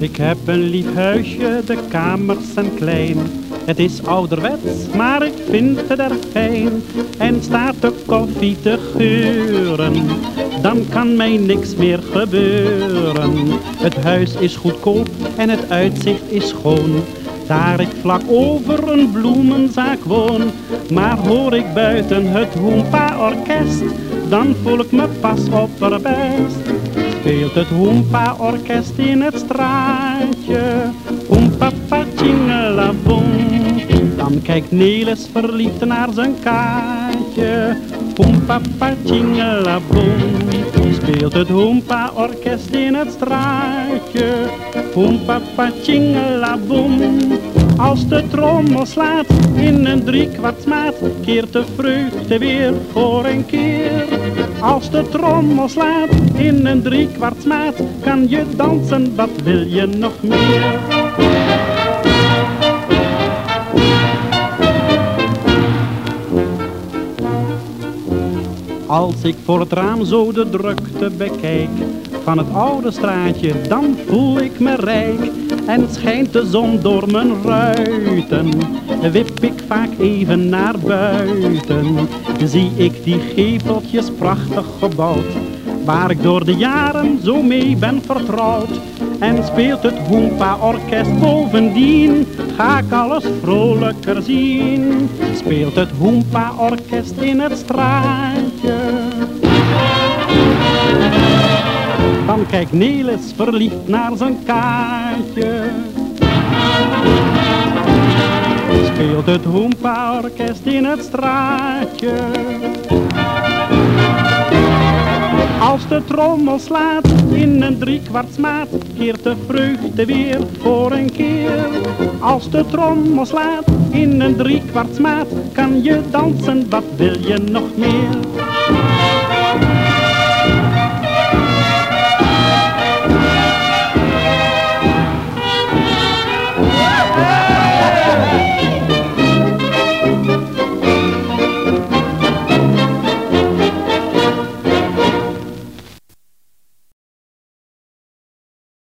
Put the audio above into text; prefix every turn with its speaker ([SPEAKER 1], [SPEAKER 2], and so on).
[SPEAKER 1] Ik heb een lief huisje, de kamers zijn klein. Het is ouderwets, maar ik vind het er fijn. En staat de koffie te geuren, dan kan mij niks meer gebeuren. Het huis is goedkoop en het uitzicht is schoon. Daar ik vlak over een bloemenzaak woon. Maar hoor ik buiten het Hoempa-orkest, dan voel ik me pas opperbest speelt het Hoempa-orkest in het straatje. Hoempa, la boom. Dan kijkt Nelis verliefd naar zijn kaartje. Hoempa, la boom. Speelt het Hoempa-orkest in het straatje. Hoempa, la boom. Als de trommel slaat in een driekwartsmaat, keert de vreugde weer voor een keer. Als de trommel slaat in een driekwartsmaat, kan je dansen, wat wil je nog meer? Als ik voor het raam zo de drukte bekijk van het oude straatje, dan voel ik me rijk en schijnt de zon door mijn ruiten. Wip ik vaak even naar buiten, zie ik die geveltjes prachtig gebouwd, waar ik door de jaren zo mee ben vertrouwd. En speelt het Hoempa-orkest bovendien, ga ik alles vrolijker zien. Speelt het Hoempa-orkest in het straatje. Kijkt Nelis verliefd naar zijn kaartje. Speelt het Hoempa-orkest in het straatje. Als de trommel slaat in een driekwartsmaat, keert de vreugde weer voor een keer. Als de trommel slaat in een driekwartsmaat, kan je dansen, wat wil je nog meer?